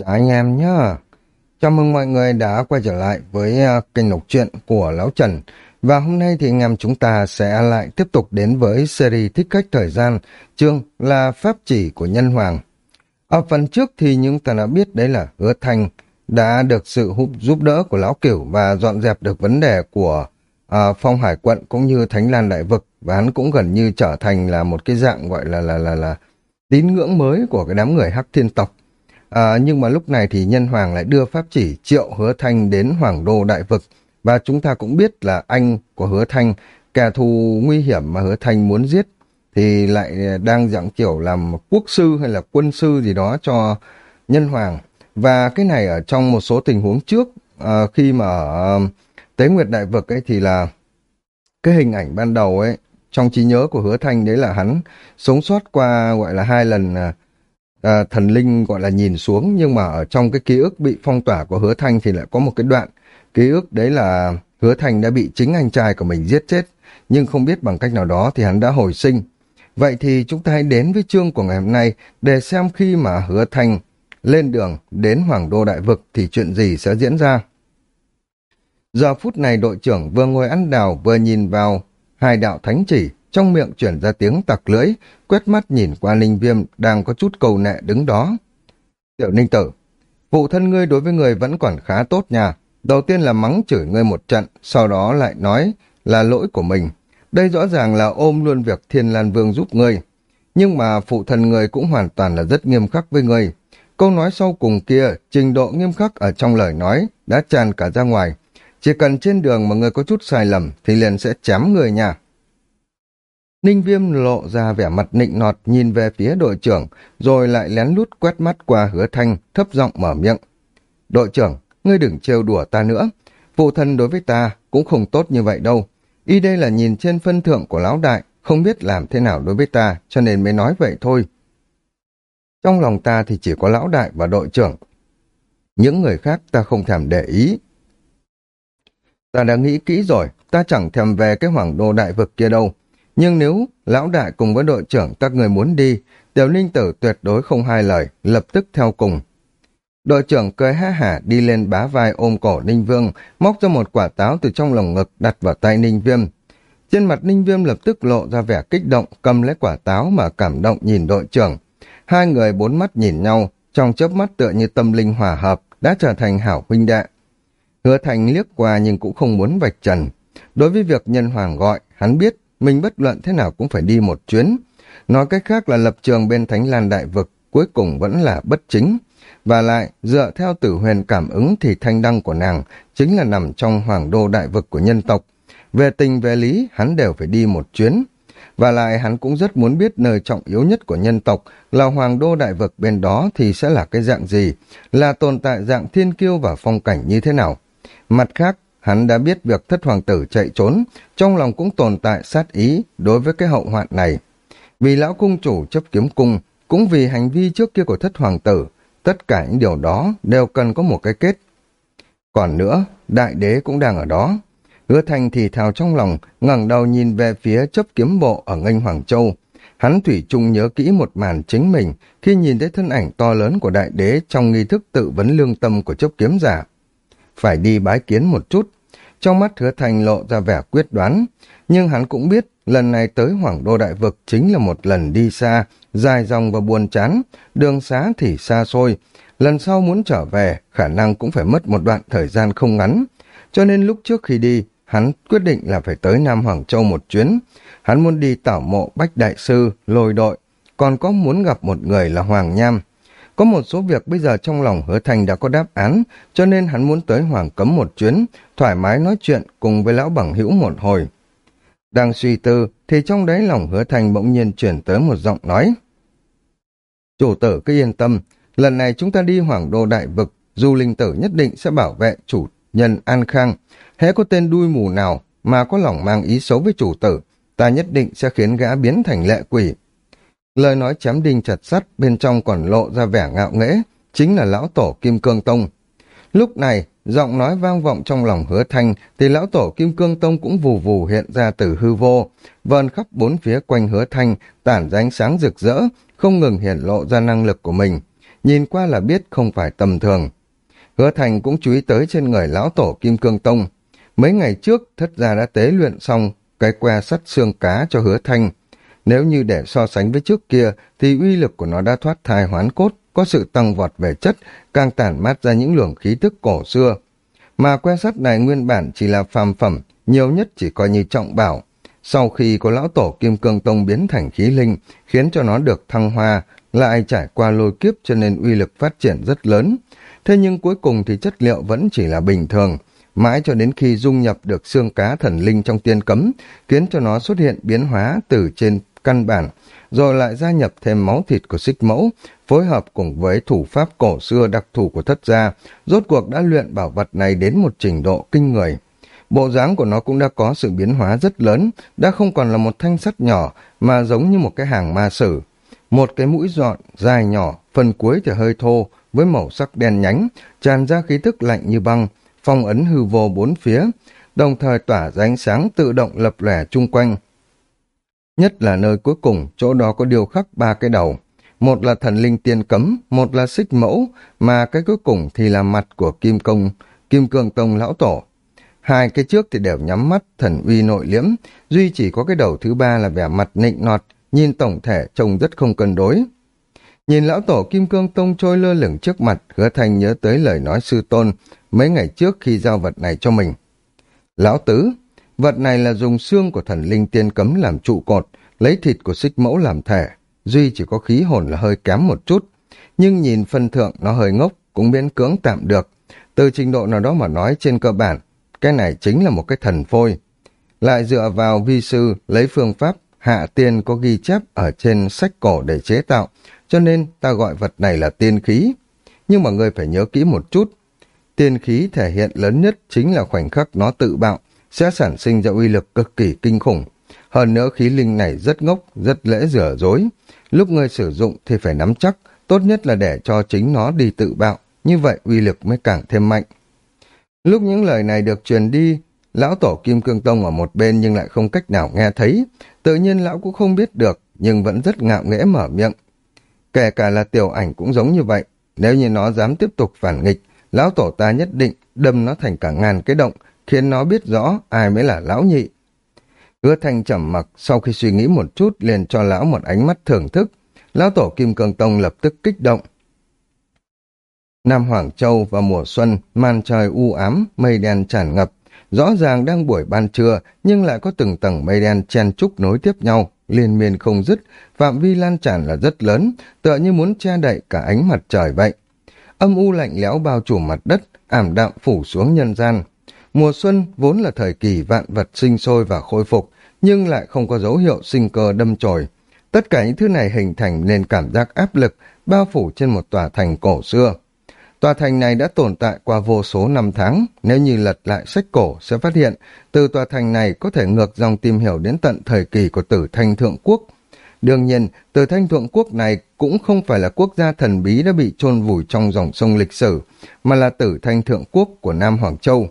Chào anh em nhé. Chào mừng mọi người đã quay trở lại với uh, kênh đọc truyện của Lão Trần. Và hôm nay thì anh em chúng ta sẽ lại tiếp tục đến với series Thích Khách Thời Gian, chương là Pháp Chỉ của Nhân Hoàng. Ở phần trước thì chúng ta đã biết đấy là Hứa Thành đã được sự giúp đỡ của Lão Cửu và dọn dẹp được vấn đề của uh, Phong Hải Quận cũng như Thánh Lan Đại Vực và hắn cũng gần như trở thành là một cái dạng gọi là là là là tín ngưỡng mới của cái đám người Hắc Thiên Tộc. À, nhưng mà lúc này thì Nhân Hoàng lại đưa pháp chỉ triệu Hứa Thanh đến Hoàng Đô Đại Vực. Và chúng ta cũng biết là anh của Hứa Thanh, kẻ thù nguy hiểm mà Hứa Thanh muốn giết, thì lại đang dạng kiểu làm quốc sư hay là quân sư gì đó cho Nhân Hoàng. Và cái này ở trong một số tình huống trước, à, khi mà ở Tế Nguyệt Đại Vực ấy thì là cái hình ảnh ban đầu ấy, trong trí nhớ của Hứa Thanh đấy là hắn sống sót qua gọi là hai lần à, à, thần linh gọi là nhìn xuống nhưng mà ở trong cái ký ức bị phong tỏa của hứa thanh thì lại có một cái đoạn ký ức đấy là hứa thanh đã bị chính anh trai của mình giết chết nhưng không biết bằng cách nào đó thì hắn đã hồi sinh. Vậy thì chúng ta hãy đến với chương của ngày hôm nay để xem khi mà hứa thanh lên đường đến hoàng đô đại vực thì chuyện gì sẽ diễn ra. Giờ phút này đội trưởng vừa ngồi ăn đào vừa nhìn vào hai đạo thánh chỉ trong miệng chuyển ra tiếng tặc lưỡi, quét mắt nhìn qua Ninh Viêm đang có chút cầu nệ đứng đó. Tiểu Ninh Tử, phụ thân ngươi đối với ngươi vẫn còn khá tốt nha. Đầu tiên là mắng chửi ngươi một trận, sau đó lại nói là lỗi của mình. Đây rõ ràng là ôm luôn việc Thiên Lan Vương giúp ngươi. Nhưng mà phụ thân ngươi cũng hoàn toàn là rất nghiêm khắc với ngươi. Câu nói sau cùng kia, trình độ nghiêm khắc ở trong lời nói, đã tràn cả ra ngoài. Chỉ cần trên đường mà ngươi có chút sai lầm, thì liền sẽ chém người nha. Ninh Viêm lộ ra vẻ mặt nịnh nọt nhìn về phía đội trưởng, rồi lại lén lút quét mắt qua hứa thanh, thấp giọng mở miệng. Đội trưởng, ngươi đừng trêu đùa ta nữa. Phụ thân đối với ta cũng không tốt như vậy đâu. Y đây là nhìn trên phân thượng của lão đại, không biết làm thế nào đối với ta, cho nên mới nói vậy thôi. Trong lòng ta thì chỉ có lão đại và đội trưởng. Những người khác ta không thèm để ý. Ta đã nghĩ kỹ rồi, ta chẳng thèm về cái hoàng đô đại vực kia đâu nhưng nếu lão đại cùng với đội trưởng các người muốn đi, tiểu ninh tử tuyệt đối không hai lời, lập tức theo cùng. Đội trưởng cười ha hả đi lên bá vai ôm cổ Ninh Vương, móc ra một quả táo từ trong lồng ngực đặt vào tay Ninh Viêm. Trên mặt Ninh Viêm lập tức lộ ra vẻ kích động, cầm lấy quả táo mà cảm động nhìn đội trưởng. Hai người bốn mắt nhìn nhau, trong chớp mắt tựa như tâm linh hòa hợp, đã trở thành hảo huynh đệ. Hứa Thành liếc qua nhưng cũng không muốn vạch trần. Đối với việc nhân hoàng gọi, hắn biết mình bất luận thế nào cũng phải đi một chuyến. Nói cách khác là lập trường bên Thánh Lan Đại Vực cuối cùng vẫn là bất chính. Và lại, dựa theo tử huyền cảm ứng thì thanh đăng của nàng chính là nằm trong hoàng đô đại vực của nhân tộc. Về tình về lý, hắn đều phải đi một chuyến. Và lại hắn cũng rất muốn biết nơi trọng yếu nhất của nhân tộc là hoàng đô đại vực bên đó thì sẽ là cái dạng gì, là tồn tại dạng thiên kiêu và phong cảnh như thế nào. Mặt khác, Hắn đã biết việc thất hoàng tử chạy trốn, trong lòng cũng tồn tại sát ý đối với cái hậu hoạn này. Vì lão cung chủ chấp kiếm cung, cũng vì hành vi trước kia của thất hoàng tử, tất cả những điều đó đều cần có một cái kết. Còn nữa, đại đế cũng đang ở đó. Hứa thành thì thào trong lòng, ngẩng đầu nhìn về phía chấp kiếm bộ ở nghênh Hoàng Châu. Hắn thủy chung nhớ kỹ một màn chính mình khi nhìn thấy thân ảnh to lớn của đại đế trong nghi thức tự vấn lương tâm của chấp kiếm giả phải đi bái kiến một chút. Trong mắt hứa thành lộ ra vẻ quyết đoán, nhưng hắn cũng biết lần này tới Hoàng Đô Đại Vực chính là một lần đi xa, dài dòng và buồn chán, đường xá thì xa xôi. Lần sau muốn trở về, khả năng cũng phải mất một đoạn thời gian không ngắn. Cho nên lúc trước khi đi, hắn quyết định là phải tới Nam Hoàng Châu một chuyến. Hắn muốn đi tảo mộ Bách Đại Sư, lôi đội, còn có muốn gặp một người là Hoàng Nham. Có một số việc bây giờ trong lòng hứa thành đã có đáp án, cho nên hắn muốn tới Hoàng Cấm một chuyến, thoải mái nói chuyện cùng với lão bằng hữu một hồi. Đang suy tư, thì trong đấy lòng hứa thành bỗng nhiên chuyển tới một giọng nói. Chủ tử cứ yên tâm, lần này chúng ta đi Hoàng Đô Đại Vực, du linh tử nhất định sẽ bảo vệ chủ nhân an khang. Hễ có tên đuôi mù nào mà có lòng mang ý xấu với chủ tử, ta nhất định sẽ khiến gã biến thành lệ quỷ. Lời nói chém đinh chặt sắt, bên trong còn lộ ra vẻ ngạo nghễ, chính là lão tổ Kim Cương Tông. Lúc này, giọng nói vang vọng trong lòng hứa thanh, thì lão tổ Kim Cương Tông cũng vù vù hiện ra từ hư vô, vờn khắp bốn phía quanh hứa thanh, tản ra ánh sáng rực rỡ, không ngừng hiển lộ ra năng lực của mình. nhìn qua là biết không phải tầm thường. Hứa Thành cũng chú ý tới trên người lão tổ Kim Cương Tông. Mấy ngày trước, thất gia đã tế luyện xong cái que sắt xương cá cho hứa Thanh. Nếu như để so sánh với trước kia, thì uy lực của nó đã thoát thai hoán cốt, có sự tăng vọt về chất, càng tản mát ra những luồng khí tức cổ xưa. Mà que sắt này nguyên bản chỉ là phàm phẩm, nhiều nhất chỉ coi như trọng bảo. Sau khi có lão tổ Kim Cương Tông biến thành khí linh, khiến cho nó được thăng hoa, lại trải qua lôi kiếp cho nên uy lực phát triển rất lớn. Thế nhưng cuối cùng thì chất liệu vẫn chỉ là bình thường, mãi cho đến khi dung nhập được xương cá thần linh trong tiên cấm, khiến cho nó xuất hiện biến hóa từ trên căn bản, rồi lại gia nhập thêm máu thịt của xích mẫu, phối hợp cùng với thủ pháp cổ xưa đặc thù của thất gia, rốt cuộc đã luyện bảo vật này đến một trình độ kinh người. Bộ dáng của nó cũng đã có sự biến hóa rất lớn, đã không còn là một thanh sắt nhỏ, mà giống như một cái hàng ma sử. Một cái mũi dọn, dài nhỏ, phần cuối thì hơi thô, với màu sắc đen nhánh, tràn ra khí tức lạnh như băng, phong ấn hư vô bốn phía, đồng thời tỏa ra ánh sáng tự động lập lẻ chung quanh. Nhất là nơi cuối cùng, chỗ đó có điều khắc ba cái đầu. Một là thần linh tiên cấm, một là xích mẫu, mà cái cuối cùng thì là mặt của Kim Công, Kim Cương Tông Lão Tổ. Hai cái trước thì đều nhắm mắt, thần uy nội liễm, duy chỉ có cái đầu thứ ba là vẻ mặt nịnh nọt, nhìn tổng thể trông rất không cân đối. Nhìn lão tổ Kim Cương Tông trôi lơ lửng trước mặt, hứa thành nhớ tới lời nói sư tôn mấy ngày trước khi giao vật này cho mình. Lão tứ, vật này là dùng xương của thần linh tiên cấm làm trụ cột, lấy thịt của xích mẫu làm thể, duy chỉ có khí hồn là hơi kém một chút, nhưng nhìn phân thượng nó hơi ngốc, cũng biến cưỡng tạm được. Từ trình độ nào đó mà nói trên cơ bản, cái này chính là một cái thần phôi. Lại dựa vào vi sư lấy phương pháp hạ tiên có ghi chép ở trên sách cổ để chế tạo, cho nên ta gọi vật này là tiên khí. Nhưng mà người phải nhớ kỹ một chút, tiên khí thể hiện lớn nhất chính là khoảnh khắc nó tự bạo, sẽ sản sinh ra uy lực cực kỳ kinh khủng. Hơn nữa khí linh này rất ngốc, rất dễ rửa dối. Lúc người sử dụng thì phải nắm chắc, tốt nhất là để cho chính nó đi tự bạo, như vậy uy lực mới càng thêm mạnh. Lúc những lời này được truyền đi, lão tổ Kim Cương Tông ở một bên nhưng lại không cách nào nghe thấy. Tự nhiên lão cũng không biết được, nhưng vẫn rất ngạo nghễ mở miệng. Kể cả là tiểu ảnh cũng giống như vậy. Nếu như nó dám tiếp tục phản nghịch, lão tổ ta nhất định đâm nó thành cả ngàn cái động, khiến nó biết rõ ai mới là lão nhị. Hứa thanh trầm mặc sau khi suy nghĩ một chút liền cho lão một ánh mắt thưởng thức. Lão tổ Kim Cương Tông lập tức kích động. Nam Hoàng Châu vào mùa xuân, màn trời u ám, mây đen tràn ngập. Rõ ràng đang buổi ban trưa, nhưng lại có từng tầng mây đen chen trúc nối tiếp nhau, liên miên không dứt, phạm vi lan tràn là rất lớn, tựa như muốn che đậy cả ánh mặt trời vậy. Âm u lạnh lẽo bao trùm mặt đất, ảm đạm phủ xuống nhân gian. Mùa xuân vốn là thời kỳ vạn vật sinh sôi và khôi phục, nhưng lại không có dấu hiệu sinh cơ đâm chồi. Tất cả những thứ này hình thành nên cảm giác áp lực, bao phủ trên một tòa thành cổ xưa. Tòa thành này đã tồn tại qua vô số năm tháng, nếu như lật lại sách cổ sẽ phát hiện từ tòa thành này có thể ngược dòng tìm hiểu đến tận thời kỳ của tử thanh thượng quốc. Đương nhiên, tử thanh thượng quốc này cũng không phải là quốc gia thần bí đã bị chôn vùi trong dòng sông lịch sử, mà là tử thanh thượng quốc của Nam Hoàng Châu.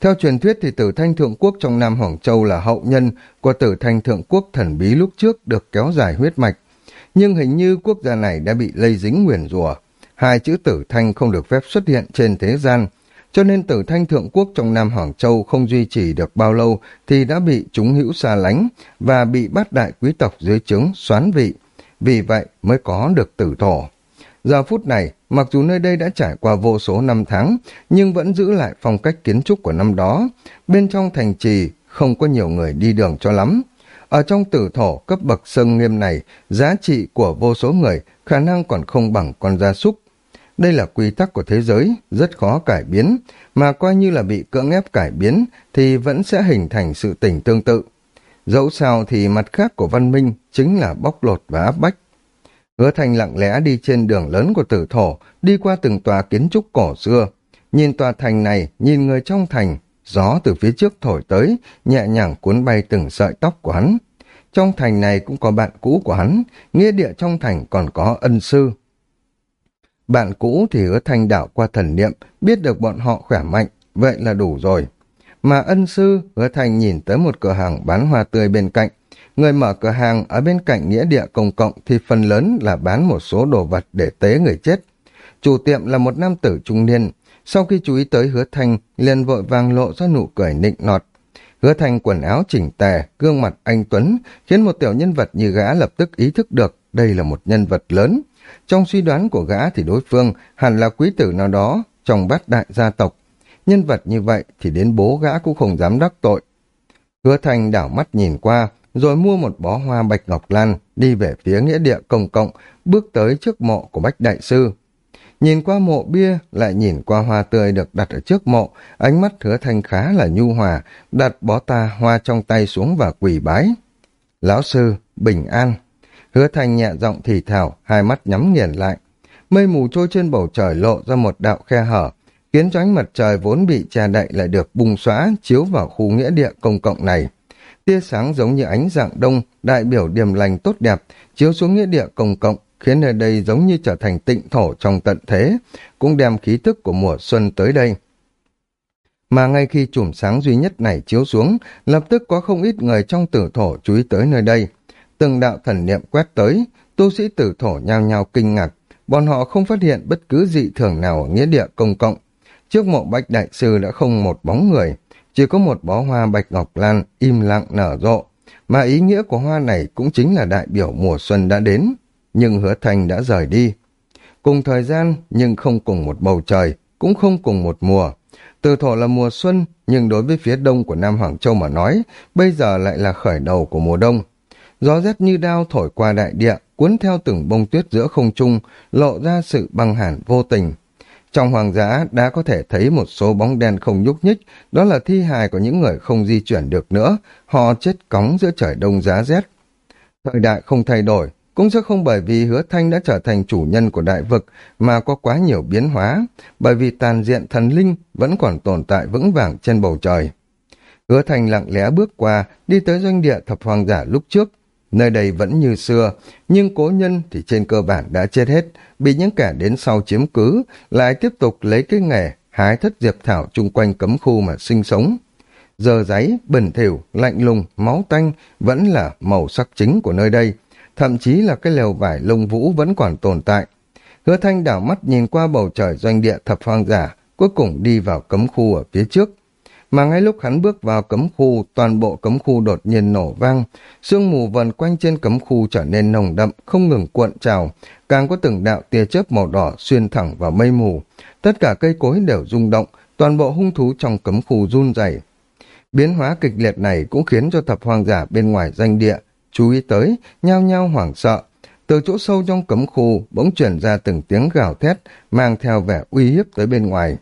Theo truyền thuyết thì tử thanh thượng quốc trong Nam Hoàng Châu là hậu nhân của tử thanh thượng quốc thần bí lúc trước được kéo dài huyết mạch. Nhưng hình như quốc gia này đã bị lây dính nguyền rùa hai chữ tử thanh không được phép xuất hiện trên thế gian, cho nên tử thanh thượng quốc trong Nam Hoàng Châu không duy trì được bao lâu thì đã bị chúng hữu xa lánh và bị bát đại quý tộc dưới trướng xoán vị, vì vậy mới có được tử thổ. Giờ phút này, mặc dù nơi đây đã trải qua vô số năm tháng, nhưng vẫn giữ lại phong cách kiến trúc của năm đó. Bên trong thành trì không có nhiều người đi đường cho lắm. Ở trong tử thổ cấp bậc sân nghiêm này, giá trị của vô số người khả năng còn không bằng con gia súc đây là quy tắc của thế giới, rất khó cải biến, mà coi như là bị cưỡng ép cải biến thì vẫn sẽ hình thành sự tình tương tự. Dẫu sao thì mặt khác của văn minh chính là bóc lột và áp bách. Hứa thành lặng lẽ đi trên đường lớn của tử thổ, đi qua từng tòa kiến trúc cổ xưa. Nhìn tòa thành này, nhìn người trong thành, gió từ phía trước thổi tới, nhẹ nhàng cuốn bay từng sợi tóc của hắn. Trong thành này cũng có bạn cũ của hắn, nghĩa địa trong thành còn có ân sư. Bạn cũ thì hứa thanh đảo qua thần niệm, biết được bọn họ khỏe mạnh, vậy là đủ rồi. Mà ân sư, hứa thanh nhìn tới một cửa hàng bán hoa tươi bên cạnh. Người mở cửa hàng ở bên cạnh nghĩa địa công cộng thì phần lớn là bán một số đồ vật để tế người chết. Chủ tiệm là một nam tử trung niên. Sau khi chú ý tới hứa thanh, liền vội vàng lộ ra nụ cười nịnh nọt. Hứa thanh quần áo chỉnh tề, gương mặt anh Tuấn, khiến một tiểu nhân vật như gã lập tức ý thức được đây là một nhân vật lớn. Trong suy đoán của gã thì đối phương hẳn là quý tử nào đó trong bát đại gia tộc. Nhân vật như vậy thì đến bố gã cũng không dám đắc tội. Hứa Thành đảo mắt nhìn qua, rồi mua một bó hoa bạch ngọc lan, đi về phía nghĩa địa công cộng, bước tới trước mộ của Bách Đại Sư. Nhìn qua mộ bia, lại nhìn qua hoa tươi được đặt ở trước mộ, ánh mắt hứa thanh khá là nhu hòa, đặt bó ta hoa trong tay xuống và quỳ bái. Lão sư, bình an. Hứa thanh nhẹ giọng thì thào, hai mắt nhắm nghiền lại. Mây mù trôi trên bầu trời lộ ra một đạo khe hở, khiến cho ánh mặt trời vốn bị che đậy lại được bùng xóa chiếu vào khu nghĩa địa công cộng này. Tia sáng giống như ánh dạng đông, đại biểu điềm lành tốt đẹp, chiếu xuống nghĩa địa công cộng, khiến nơi đây giống như trở thành tịnh thổ trong tận thế, cũng đem khí thức của mùa xuân tới đây. Mà ngay khi chùm sáng duy nhất này chiếu xuống, lập tức có không ít người trong tử thổ chú ý tới nơi đây. Từng đạo thần niệm quét tới, tu sĩ tử thổ nhao nhao kinh ngạc, bọn họ không phát hiện bất cứ dị thường nào ở nghĩa địa công cộng. Trước mộ bạch đại sư đã không một bóng người, chỉ có một bó hoa bạch ngọc lan im lặng nở rộ, mà ý nghĩa của hoa này cũng chính là đại biểu mùa xuân đã đến nhưng hứa thành đã rời đi. Cùng thời gian, nhưng không cùng một bầu trời, cũng không cùng một mùa. Từ thổ là mùa xuân, nhưng đối với phía đông của Nam Hoàng Châu mà nói, bây giờ lại là khởi đầu của mùa đông. Gió rét như đao thổi qua đại địa, cuốn theo từng bông tuyết giữa không trung, lộ ra sự băng hàn vô tình. Trong hoàng giã đã có thể thấy một số bóng đen không nhúc nhích, đó là thi hài của những người không di chuyển được nữa, họ chết cóng giữa trời đông giá rét. Thời đại không thay đổi, cũng sẽ không bởi vì hứa thanh đã trở thành chủ nhân của đại vực mà có quá nhiều biến hóa, bởi vì tàn diện thần linh vẫn còn tồn tại vững vàng trên bầu trời. Hứa thanh lặng lẽ bước qua, đi tới doanh địa thập hoàng giả lúc trước. Nơi đây vẫn như xưa, nhưng cố nhân thì trên cơ bản đã chết hết, bị những kẻ đến sau chiếm cứ, lại tiếp tục lấy cái nghề hái thất diệp thảo chung quanh cấm khu mà sinh sống. Giờ giấy, bẩn thỉu, lạnh lùng, máu tanh vẫn là màu sắc chính của nơi đây, thậm chí là cái lều vải lông vũ vẫn còn tồn tại. Hứa thanh đảo mắt nhìn qua bầu trời doanh địa thập hoang giả, cuối cùng đi vào cấm khu ở phía trước. Mà ngay lúc hắn bước vào cấm khu, toàn bộ cấm khu đột nhiên nổ vang, sương mù vần quanh trên cấm khu trở nên nồng đậm, không ngừng cuộn trào, càng có từng đạo tia chớp màu đỏ xuyên thẳng vào mây mù. Tất cả cây cối đều rung động, toàn bộ hung thú trong cấm khu run rẩy. Biến hóa kịch liệt này cũng khiến cho thập hoàng giả bên ngoài danh địa chú ý tới, nhao nhao hoảng sợ. Từ chỗ sâu trong cấm khu bỗng chuyển ra từng tiếng gào thét, mang theo vẻ uy hiếp tới bên ngoài.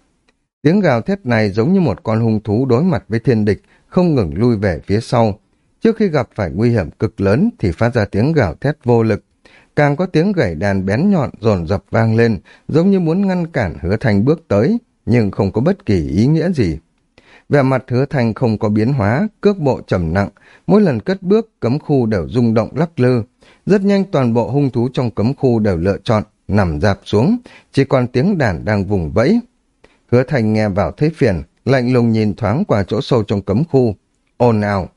Tiếng gào thét này giống như một con hung thú đối mặt với thiên địch, không ngừng lui về phía sau. Trước khi gặp phải nguy hiểm cực lớn thì phát ra tiếng gào thét vô lực. Càng có tiếng gảy đàn bén nhọn dồn dập vang lên, giống như muốn ngăn cản hứa thành bước tới, nhưng không có bất kỳ ý nghĩa gì. Vẻ mặt hứa thành không có biến hóa, cước bộ trầm nặng, mỗi lần cất bước cấm khu đều rung động lắc lư. Rất nhanh toàn bộ hung thú trong cấm khu đều lựa chọn, nằm dạp xuống, chỉ còn tiếng đàn đang vùng vẫy. Hứa thành nghe vào thấy phiền, lạnh lùng nhìn thoáng qua chỗ sâu trong cấm khu. ồn ào.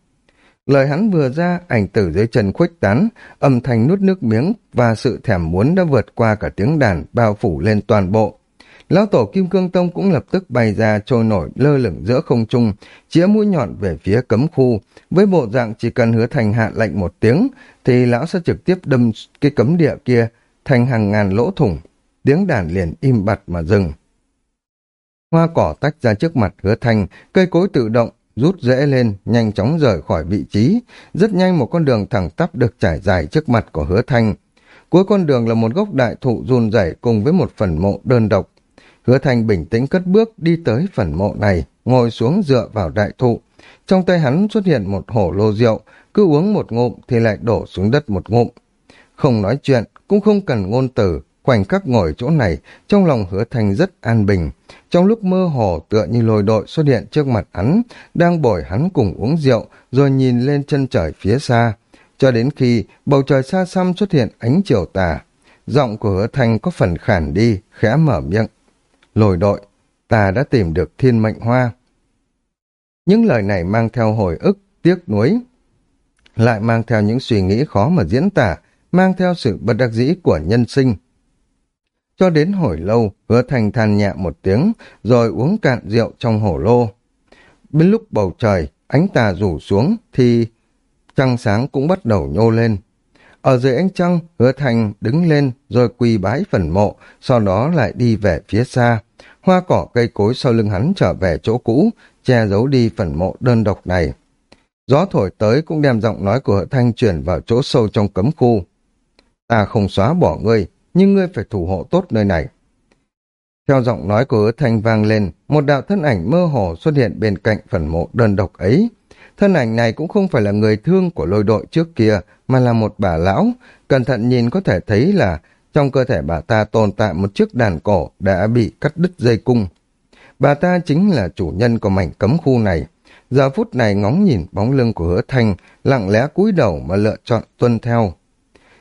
Lời hắn vừa ra, ảnh tử dưới chân khuếch tán, âm thanh nuốt nước miếng và sự thèm muốn đã vượt qua cả tiếng đàn bao phủ lên toàn bộ. Lão tổ Kim Cương Tông cũng lập tức bay ra trôi nổi lơ lửng giữa không trung, chĩa mũi nhọn về phía cấm khu. Với bộ dạng chỉ cần hứa thành hạ lệnh một tiếng, thì lão sẽ trực tiếp đâm cái cấm địa kia thành hàng ngàn lỗ thủng. Tiếng đàn liền im bặt mà dừng. Hoa cỏ tách ra trước mặt hứa Thanh, cây cối tự động, rút rễ lên, nhanh chóng rời khỏi vị trí. Rất nhanh một con đường thẳng tắp được trải dài trước mặt của hứa thanh. Cuối con đường là một gốc đại thụ run rẩy cùng với một phần mộ đơn độc. Hứa Thanh bình tĩnh cất bước đi tới phần mộ này, ngồi xuống dựa vào đại thụ. Trong tay hắn xuất hiện một hổ lô rượu, cứ uống một ngụm thì lại đổ xuống đất một ngụm. Không nói chuyện, cũng không cần ngôn từ, khoảnh khắc ngồi chỗ này, trong lòng hứa thành rất an bình. Trong lúc mơ hồ tựa như lôi đội xuất hiện trước mặt hắn, đang bồi hắn cùng uống rượu, rồi nhìn lên chân trời phía xa. Cho đến khi bầu trời xa xăm xuất hiện ánh chiều tà, giọng của hứa thành có phần khản đi, khẽ mở miệng lồi đội, ta đã tìm được thiên mệnh hoa. Những lời này mang theo hồi ức, tiếc nuối, lại mang theo những suy nghĩ khó mà diễn tả, mang theo sự bất đắc dĩ của nhân sinh. Cho đến hồi lâu, hứa thành than nhẹ một tiếng, rồi uống cạn rượu trong hổ lô. Bên lúc bầu trời, ánh tà rủ xuống, thì trăng sáng cũng bắt đầu nhô lên. Ở dưới ánh trăng, hứa thành đứng lên rồi quỳ bái phần mộ, sau đó lại đi về phía xa. Hoa cỏ cây cối sau lưng hắn trở về chỗ cũ, che giấu đi phần mộ đơn độc này. Gió thổi tới cũng đem giọng nói của hứa thanh chuyển vào chỗ sâu trong cấm khu. Ta không xóa bỏ ngươi, nhưng ngươi phải thủ hộ tốt nơi này. Theo giọng nói của hứa thanh vang lên, một đạo thân ảnh mơ hồ xuất hiện bên cạnh phần mộ đơn độc ấy. Thân ảnh này cũng không phải là người thương của lôi đội trước kia, mà là một bà lão. Cẩn thận nhìn có thể thấy là trong cơ thể bà ta tồn tại một chiếc đàn cổ đã bị cắt đứt dây cung. Bà ta chính là chủ nhân của mảnh cấm khu này. Giờ phút này ngóng nhìn bóng lưng của hứa thanh, lặng lẽ cúi đầu mà lựa chọn tuân theo.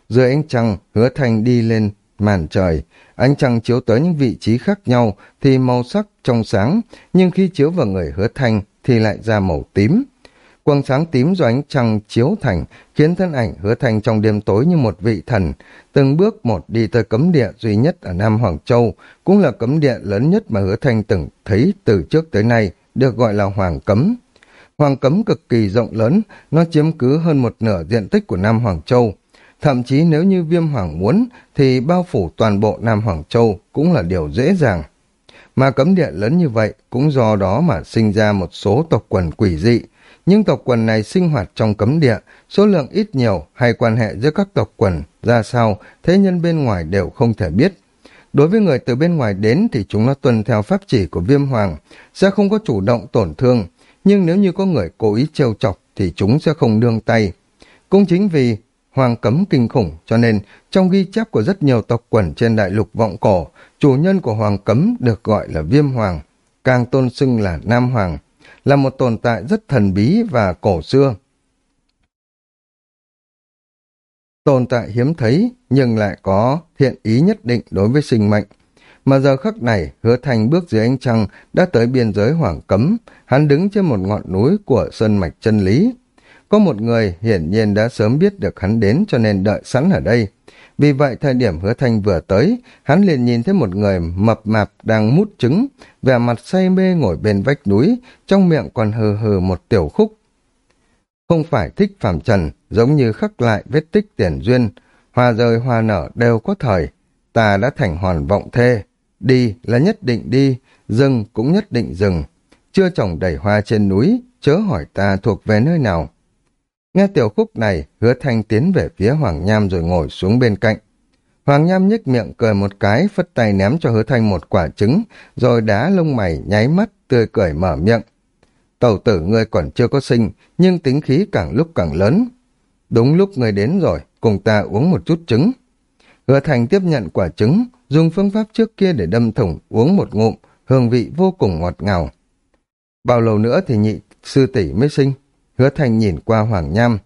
Dưới ánh trăng, hứa thanh đi lên màn trời. Ánh trăng chiếu tới những vị trí khác nhau thì màu sắc trong sáng, nhưng khi chiếu vào người hứa thanh thì lại ra màu tím. Quang sáng tím do ánh trăng chiếu thành khiến thân ảnh hứa thanh trong đêm tối như một vị thần, từng bước một đi tới cấm địa duy nhất ở Nam Hoàng Châu, cũng là cấm địa lớn nhất mà hứa thanh từng thấy từ trước tới nay, được gọi là Hoàng Cấm. Hoàng Cấm cực kỳ rộng lớn, nó chiếm cứ hơn một nửa diện tích của Nam Hoàng Châu. Thậm chí nếu như viêm hoàng muốn thì bao phủ toàn bộ Nam Hoàng Châu cũng là điều dễ dàng. Mà cấm địa lớn như vậy cũng do đó mà sinh ra một số tộc quần quỷ dị, nhưng tộc quần này sinh hoạt trong cấm địa, số lượng ít nhiều hay quan hệ giữa các tộc quần ra sao, thế nhân bên ngoài đều không thể biết. Đối với người từ bên ngoài đến thì chúng nó tuân theo pháp chỉ của viêm hoàng, sẽ không có chủ động tổn thương, nhưng nếu như có người cố ý trêu chọc thì chúng sẽ không nương tay. Cũng chính vì hoàng cấm kinh khủng cho nên trong ghi chép của rất nhiều tộc quần trên đại lục vọng cổ, chủ nhân của hoàng cấm được gọi là viêm hoàng, càng tôn xưng là nam hoàng là một tồn tại rất thần bí và cổ xưa. Tồn tại hiếm thấy nhưng lại có thiện ý nhất định đối với sinh mệnh. Mà giờ khắc này, hứa thành bước dưới ánh trăng đã tới biên giới hoàng cấm, hắn đứng trên một ngọn núi của sơn mạch chân lý. Có một người hiển nhiên đã sớm biết được hắn đến cho nên đợi sẵn ở đây. Vì vậy thời điểm hứa thanh vừa tới, hắn liền nhìn thấy một người mập mạp đang mút trứng, vẻ mặt say mê ngồi bên vách núi, trong miệng còn hừ hừ một tiểu khúc. Không phải thích phàm trần, giống như khắc lại vết tích tiền duyên, hoa rơi hoa nở đều có thời, ta đã thành hoàn vọng thê, đi là nhất định đi, dừng cũng nhất định dừng, chưa trồng đầy hoa trên núi, chớ hỏi ta thuộc về nơi nào. Nghe tiểu khúc này, hứa thanh tiến về phía Hoàng Nham rồi ngồi xuống bên cạnh. Hoàng Nham nhếch miệng cười một cái, phất tay ném cho hứa thanh một quả trứng, rồi đá lông mày, nháy mắt, tươi cười mở miệng. Tàu tử ngươi còn chưa có sinh, nhưng tính khí càng lúc càng lớn. Đúng lúc ngươi đến rồi, cùng ta uống một chút trứng. Hứa Thanh tiếp nhận quả trứng, dùng phương pháp trước kia để đâm thủng, uống một ngụm, hương vị vô cùng ngọt ngào. Bao lâu nữa thì nhị sư tỷ mới sinh? Hứa Thành nhìn qua Hoàng Nham.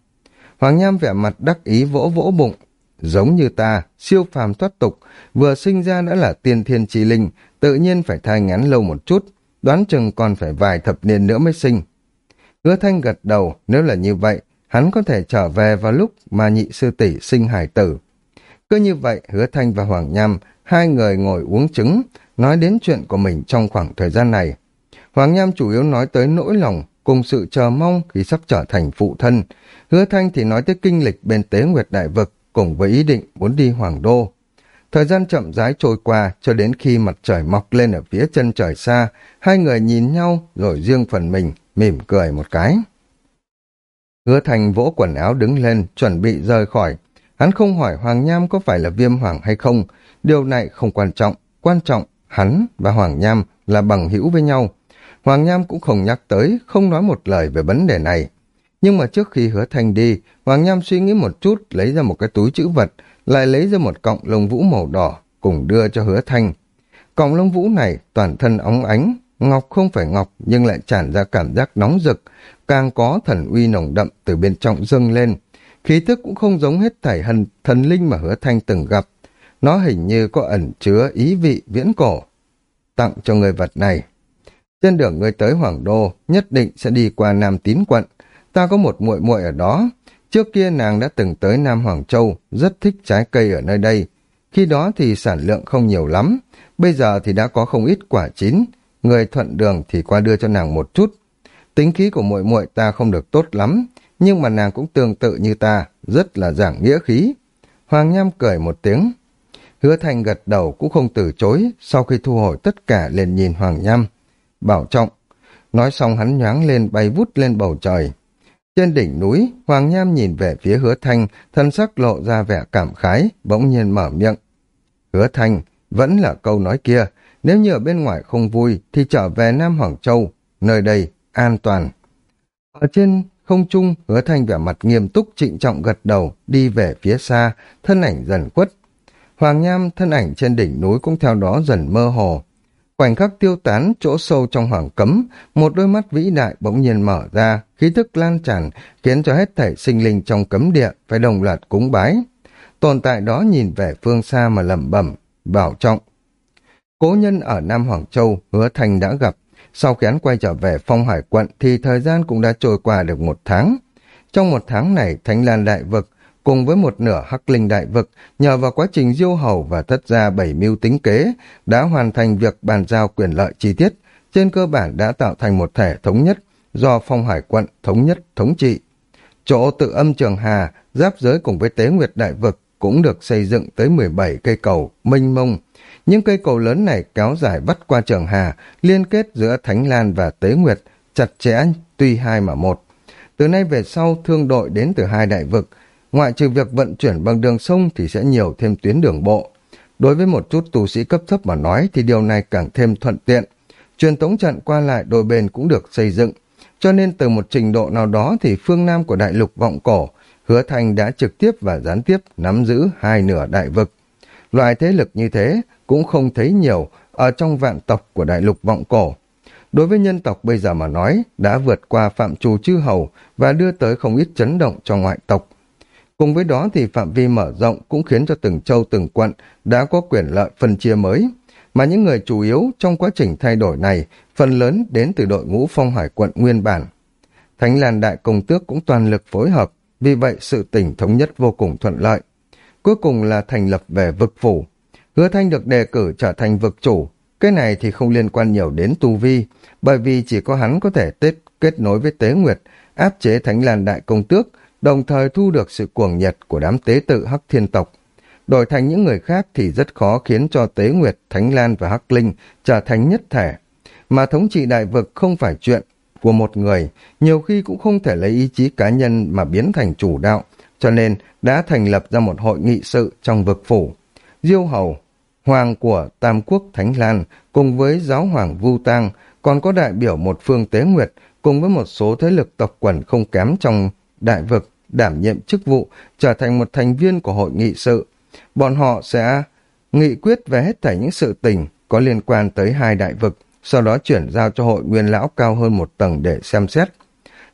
Hoàng Nham vẻ mặt đắc ý vỗ vỗ bụng. Giống như ta, siêu phàm thoát tục, vừa sinh ra đã là tiên thiên chi linh, tự nhiên phải thai ngắn lâu một chút, đoán chừng còn phải vài thập niên nữa mới sinh. Hứa Thanh gật đầu, nếu là như vậy, hắn có thể trở về vào lúc mà nhị sư tỷ sinh hải tử. Cứ như vậy, Hứa Thanh và Hoàng Nham, hai người ngồi uống trứng, nói đến chuyện của mình trong khoảng thời gian này. Hoàng Nham chủ yếu nói tới nỗi lòng cùng sự chờ mong khi sắp trở thành phụ thân. Hứa Thanh thì nói tới kinh lịch bên tế nguyệt đại vực cùng với ý định muốn đi Hoàng Đô. Thời gian chậm rãi trôi qua cho đến khi mặt trời mọc lên ở phía chân trời xa, hai người nhìn nhau rồi riêng phần mình mỉm cười một cái. Hứa Thành vỗ quần áo đứng lên, chuẩn bị rời khỏi. Hắn không hỏi Hoàng Nham có phải là viêm hoàng hay không, điều này không quan trọng, quan trọng hắn và Hoàng Nham là bằng hữu với nhau. Hoàng Nham cũng không nhắc tới, không nói một lời về vấn đề này. Nhưng mà trước khi hứa thanh đi, Hoàng Nham suy nghĩ một chút, lấy ra một cái túi chữ vật, lại lấy ra một cọng lông vũ màu đỏ, cùng đưa cho hứa thanh. Cọng lông vũ này toàn thân óng ánh, ngọc không phải ngọc nhưng lại tràn ra cảm giác nóng rực, càng có thần uy nồng đậm từ bên trong dâng lên. Khí thức cũng không giống hết thảy hần thần linh mà hứa thanh từng gặp. Nó hình như có ẩn chứa ý vị viễn cổ. Tặng cho người vật này, trên đường ngươi tới Hoàng Đô, nhất định sẽ đi qua Nam Tín quận. Ta có một muội muội ở đó. Trước kia nàng đã từng tới Nam Hoàng Châu, rất thích trái cây ở nơi đây. khi đó thì sản lượng không nhiều lắm, bây giờ thì đã có không ít quả chín, người thuận đường thì qua đưa cho nàng một chút. Tính khí của muội muội ta không được tốt lắm, nhưng mà nàng cũng tương tự như ta, rất là giảng nghĩa khí. Hoàng Nham cười một tiếng. Hứa Thành gật đầu cũng không từ chối, sau khi thu hồi tất cả liền nhìn Hoàng Nham. Bảo trọng. Nói xong hắn nhoáng lên bay vút lên bầu trời. Trên đỉnh núi, Hoàng Nham nhìn về phía hứa Thanh, thân sắc lộ ra vẻ cảm khái, bỗng nhiên mở miệng. Hứa Thanh, vẫn là câu nói kia, nếu như ở bên ngoài không vui thì trở về Nam Hoàng Châu, nơi đây an toàn. Ở trên không trung, hứa thanh vẻ mặt nghiêm túc trịnh trọng gật đầu, đi về phía xa, thân ảnh dần quất Hoàng Nham thân ảnh trên đỉnh núi cũng theo đó dần mơ hồ. Khoảnh khắc tiêu tán chỗ sâu trong hoàng cấm, một đôi mắt vĩ đại bỗng nhiên mở ra, khí thức lan tràn, khiến cho hết thảy sinh linh trong cấm địa phải đồng loạt cúng bái. Tồn tại đó nhìn về phương xa mà lẩm bẩm, bảo trọng. Cố nhân ở Nam Hoàng Châu, hứa thành đã gặp, sau khi hắn quay trở về phong hải quận thì thời gian cũng đã trôi qua được một tháng. Trong một tháng này, Thánh Lan Đại Vực cùng với một nửa Hắc Linh Đại Vực nhờ vào quá trình diêu hầu và thất gia bảy mưu tính kế đã hoàn thành việc bàn giao quyền lợi chi tiết, trên cơ bản đã tạo thành một thể thống nhất do phong hải quận thống nhất thống trị. Chỗ tự âm Trường Hà giáp giới cùng với Tế Nguyệt Đại Vực cũng được xây dựng tới 17 cây cầu mênh mông, những cây cầu lớn này kéo dài vắt qua trường Hà, liên kết giữa Thánh Lan và Tế Nguyệt, chặt chẽ tuy hai mà một. Từ nay về sau, thương đội đến từ hai đại vực, ngoại trừ việc vận chuyển bằng đường sông thì sẽ nhiều thêm tuyến đường bộ. Đối với một chút tu sĩ cấp thấp mà nói thì điều này càng thêm thuận tiện. Truyền tống trận qua lại đôi bên cũng được xây dựng, cho nên từ một trình độ nào đó thì phương Nam của đại lục vọng cổ, Hứa Thành đã trực tiếp và gián tiếp nắm giữ hai nửa đại vực. Loại thế lực như thế cũng không thấy nhiều ở trong vạn tộc của đại lục vọng cổ. Đối với nhân tộc bây giờ mà nói, đã vượt qua phạm trù chư hầu và đưa tới không ít chấn động cho ngoại tộc. Cùng với đó thì phạm vi mở rộng cũng khiến cho từng châu từng quận đã có quyền lợi phân chia mới. Mà những người chủ yếu trong quá trình thay đổi này phần lớn đến từ đội ngũ phong hải quận nguyên bản. Thánh Lan Đại Công Tước cũng toàn lực phối hợp, vì vậy sự tỉnh thống nhất vô cùng thuận lợi. Cuối cùng là thành lập về vực phủ, Hứa Thanh được đề cử trở thành vực chủ, cái này thì không liên quan nhiều đến tu vi, bởi vì chỉ có hắn có thể tết kết nối với Tế Nguyệt, áp chế Thánh Lan Đại Công Tước, đồng thời thu được sự cuồng nhiệt của đám tế tự Hắc Thiên Tộc. Đổi thành những người khác thì rất khó khiến cho Tế Nguyệt, Thánh Lan và Hắc Linh trở thành nhất thể. Mà thống trị đại vực không phải chuyện của một người, nhiều khi cũng không thể lấy ý chí cá nhân mà biến thành chủ đạo, cho nên đã thành lập ra một hội nghị sự trong vực phủ. Diêu Hầu, hoàng của Tam Quốc Thánh Lan cùng với giáo hoàng Vu Tang, còn có đại biểu một phương tế nguyệt cùng với một số thế lực tộc quần không kém trong đại vực đảm nhiệm chức vụ trở thành một thành viên của hội nghị sự. Bọn họ sẽ nghị quyết về hết thảy những sự tình có liên quan tới hai đại vực, sau đó chuyển giao cho hội nguyên lão cao hơn một tầng để xem xét.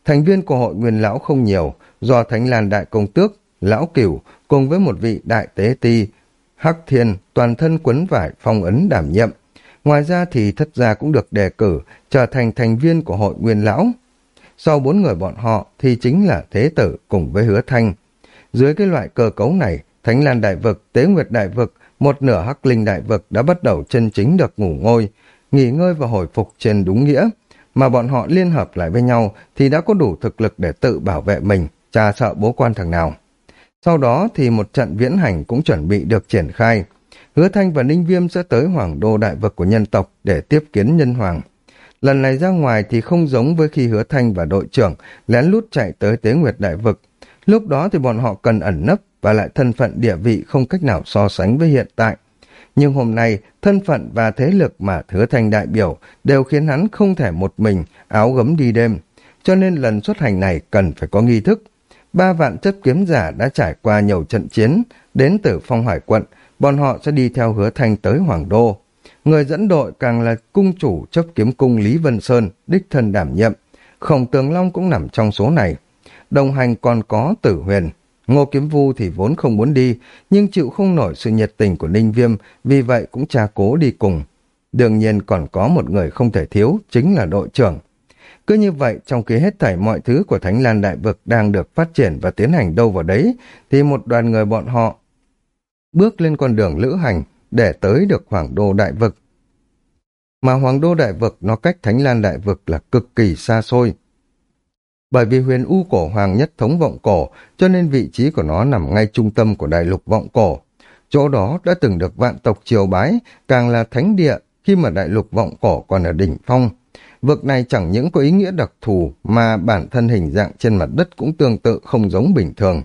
Thành viên của hội nguyên lão không nhiều, do Thánh Lan Đại Công Tước, Lão Cửu cùng với một vị đại tế ti Hắc Thiên toàn thân quấn vải phong ấn đảm nhiệm. Ngoài ra thì thất gia cũng được đề cử trở thành thành viên của hội nguyên lão. Sau bốn người bọn họ thì chính là Thế Tử cùng với Hứa Thanh. Dưới cái loại cơ cấu này, Thánh Lan Đại Vực, Tế Nguyệt Đại Vực, một nửa Hắc Linh Đại Vực đã bắt đầu chân chính được ngủ ngôi, nghỉ ngơi và hồi phục trên đúng nghĩa. Mà bọn họ liên hợp lại với nhau thì đã có đủ thực lực để tự bảo vệ mình, cha sợ bố quan thằng nào. Sau đó thì một trận viễn hành cũng chuẩn bị được triển khai. Hứa Thanh và Ninh Viêm sẽ tới hoàng đô đại vực của nhân tộc để tiếp kiến nhân hoàng. Lần này ra ngoài thì không giống với khi Hứa Thanh và đội trưởng lén lút chạy tới Tế Nguyệt đại vực. Lúc đó thì bọn họ cần ẩn nấp và lại thân phận địa vị không cách nào so sánh với hiện tại. Nhưng hôm nay, thân phận và thế lực mà Hứa Thanh đại biểu đều khiến hắn không thể một mình áo gấm đi đêm. Cho nên lần xuất hành này cần phải có nghi thức ba vạn chất kiếm giả đã trải qua nhiều trận chiến, đến từ phong hải quận, bọn họ sẽ đi theo hứa thanh tới Hoàng Đô. Người dẫn đội càng là cung chủ chấp kiếm cung Lý Vân Sơn, đích thân đảm nhiệm. Khổng Tường Long cũng nằm trong số này. Đồng hành còn có Tử Huyền. Ngô Kiếm Vu thì vốn không muốn đi, nhưng chịu không nổi sự nhiệt tình của Ninh Viêm, vì vậy cũng tra cố đi cùng. Đương nhiên còn có một người không thể thiếu, chính là đội trưởng. Cứ như vậy, trong khi hết thảy mọi thứ của Thánh Lan Đại Vực đang được phát triển và tiến hành đâu vào đấy, thì một đoàn người bọn họ bước lên con đường lữ hành để tới được hoàng đô đại vực. Mà hoàng đô đại vực nó cách Thánh Lan đại vực là cực kỳ xa xôi. Bởi vì huyền U cổ hoàng nhất thống vọng cổ, cho nên vị trí của nó nằm ngay trung tâm của đại lục vọng cổ. Chỗ đó đã từng được vạn tộc triều bái, càng là thánh địa khi mà đại lục vọng cổ còn ở đỉnh phong. Vực này chẳng những có ý nghĩa đặc thù mà bản thân hình dạng trên mặt đất cũng tương tự không giống bình thường.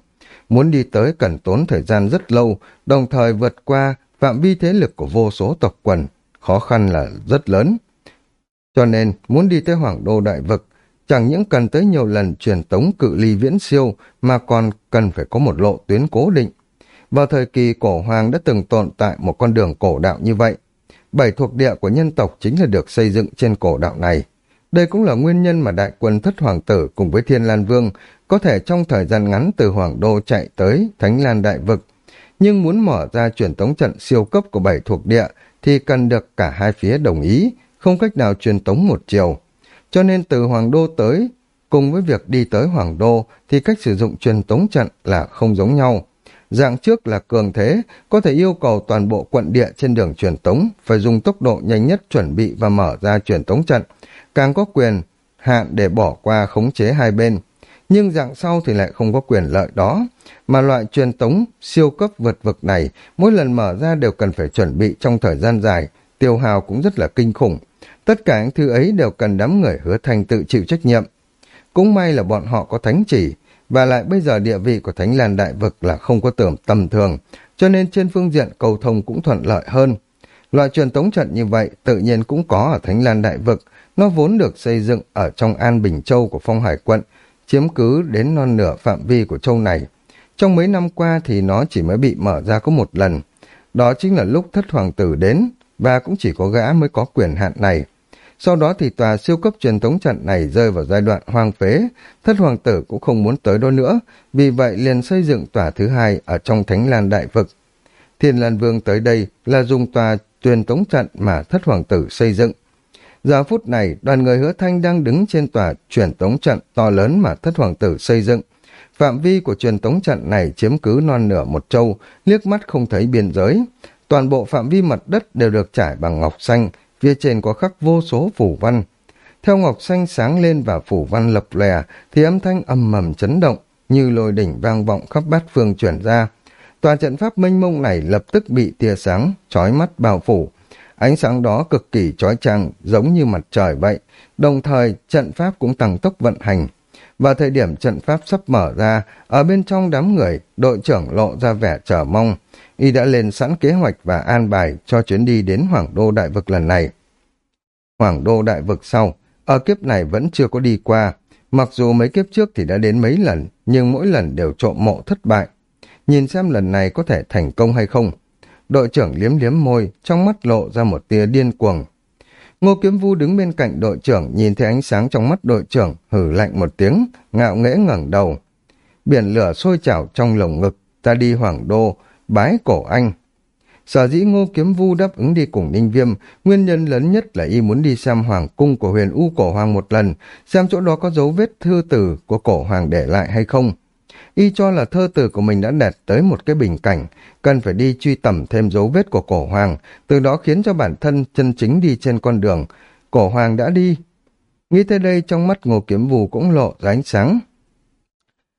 Muốn đi tới cần tốn thời gian rất lâu, đồng thời vượt qua phạm vi thế lực của vô số tộc quần, khó khăn là rất lớn. Cho nên, muốn đi tới hoàng đô đại vực, chẳng những cần tới nhiều lần truyền tống cự ly viễn siêu mà còn cần phải có một lộ tuyến cố định. Vào thời kỳ cổ hoàng đã từng tồn tại một con đường cổ đạo như vậy. Bảy thuộc địa của nhân tộc chính là được xây dựng trên cổ đạo này. Đây cũng là nguyên nhân mà đại quân thất hoàng tử cùng với Thiên Lan Vương có thể trong thời gian ngắn từ Hoàng Đô chạy tới Thánh Lan Đại Vực. Nhưng muốn mở ra truyền tống trận siêu cấp của bảy thuộc địa thì cần được cả hai phía đồng ý, không cách nào truyền tống một chiều. Cho nên từ Hoàng Đô tới, cùng với việc đi tới Hoàng Đô thì cách sử dụng truyền tống trận là không giống nhau. Dạng trước là cường thế, có thể yêu cầu toàn bộ quận địa trên đường truyền tống phải dùng tốc độ nhanh nhất chuẩn bị và mở ra truyền tống trận, càng có quyền hạn để bỏ qua khống chế hai bên. Nhưng dạng sau thì lại không có quyền lợi đó, mà loại truyền tống siêu cấp vượt vực này mỗi lần mở ra đều cần phải chuẩn bị trong thời gian dài, tiêu hào cũng rất là kinh khủng. Tất cả những thứ ấy đều cần đám người hứa thành tự chịu trách nhiệm. Cũng may là bọn họ có thánh chỉ, và lại bây giờ địa vị của Thánh Lan Đại Vực là không có tưởng tầm thường, cho nên trên phương diện cầu thông cũng thuận lợi hơn. Loại truyền tống trận như vậy tự nhiên cũng có ở Thánh Lan Đại Vực, nó vốn được xây dựng ở trong An Bình Châu của Phong Hải Quận, chiếm cứ đến non nửa phạm vi của châu này. Trong mấy năm qua thì nó chỉ mới bị mở ra có một lần. Đó chính là lúc thất hoàng tử đến, và cũng chỉ có gã mới có quyền hạn này. Sau đó thì tòa siêu cấp truyền thống trận này rơi vào giai đoạn hoang phế, thất hoàng tử cũng không muốn tới đó nữa, vì vậy liền xây dựng tòa thứ hai ở trong Thánh Lan Đại Vực. Thiên Lan Vương tới đây là dùng tòa truyền thống trận mà thất hoàng tử xây dựng. Giờ phút này, đoàn người hứa thanh đang đứng trên tòa truyền tống trận to lớn mà thất hoàng tử xây dựng. Phạm vi của truyền tống trận này chiếm cứ non nửa một châu, liếc mắt không thấy biên giới. Toàn bộ phạm vi mặt đất đều được trải bằng ngọc xanh, phía trên có khắc vô số phủ văn. Theo ngọc xanh sáng lên và phủ văn lập lè, thì âm thanh ầm mầm chấn động, như lôi đỉnh vang vọng khắp bát phương chuyển ra. Tòa trận pháp mênh mông này lập tức bị tia sáng, chói mắt bao phủ. Ánh sáng đó cực kỳ chói chang, giống như mặt trời vậy. Đồng thời, trận pháp cũng tăng tốc vận hành. Vào thời điểm trận pháp sắp mở ra, ở bên trong đám người, đội trưởng lộ ra vẻ chờ mong y đã lên sẵn kế hoạch và an bài cho chuyến đi đến Hoàng Đô Đại Vực lần này. Hoàng Đô Đại Vực sau, ở kiếp này vẫn chưa có đi qua, mặc dù mấy kiếp trước thì đã đến mấy lần, nhưng mỗi lần đều trộm mộ thất bại. Nhìn xem lần này có thể thành công hay không. Đội trưởng liếm liếm môi, trong mắt lộ ra một tia điên cuồng. Ngô Kiếm Vu đứng bên cạnh đội trưởng, nhìn thấy ánh sáng trong mắt đội trưởng, hử lạnh một tiếng, ngạo nghễ ngẩng đầu. Biển lửa sôi trào trong lồng ngực, ta đi Hoàng Đô, bái cổ anh. Sở dĩ ngô kiếm vu đáp ứng đi cùng ninh viêm, nguyên nhân lớn nhất là y muốn đi xem hoàng cung của huyền u cổ hoàng một lần, xem chỗ đó có dấu vết thư tử của cổ hoàng để lại hay không. Y cho là thơ từ của mình đã đạt tới một cái bình cảnh, cần phải đi truy tầm thêm dấu vết của cổ hoàng, từ đó khiến cho bản thân chân chính đi trên con đường. Cổ hoàng đã đi. Nghĩ tới đây trong mắt ngô kiếm vù cũng lộ ra ánh sáng.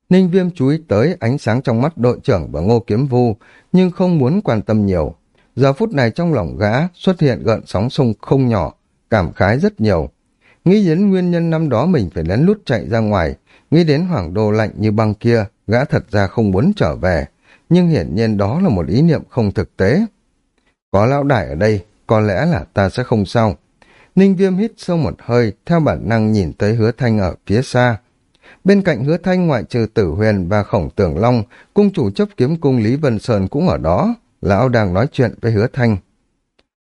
Ninh Viêm chú ý tới ánh sáng trong mắt đội trưởng và ngô kiếm vu, nhưng không muốn quan tâm nhiều. Giờ phút này trong lòng gã xuất hiện gợn sóng sông không nhỏ, cảm khái rất nhiều. Nghĩ đến nguyên nhân năm đó mình phải lén lút chạy ra ngoài, nghĩ đến hoàng đô lạnh như băng kia, gã thật ra không muốn trở về. Nhưng hiển nhiên đó là một ý niệm không thực tế. Có lão đại ở đây, có lẽ là ta sẽ không sao. Ninh Viêm hít sâu một hơi, theo bản năng nhìn tới hứa thanh ở phía xa. Bên cạnh hứa thanh ngoại trừ tử huyền và khổng tưởng long, cung chủ chấp kiếm cung Lý Vân Sơn cũng ở đó. Lão đang nói chuyện với hứa thanh.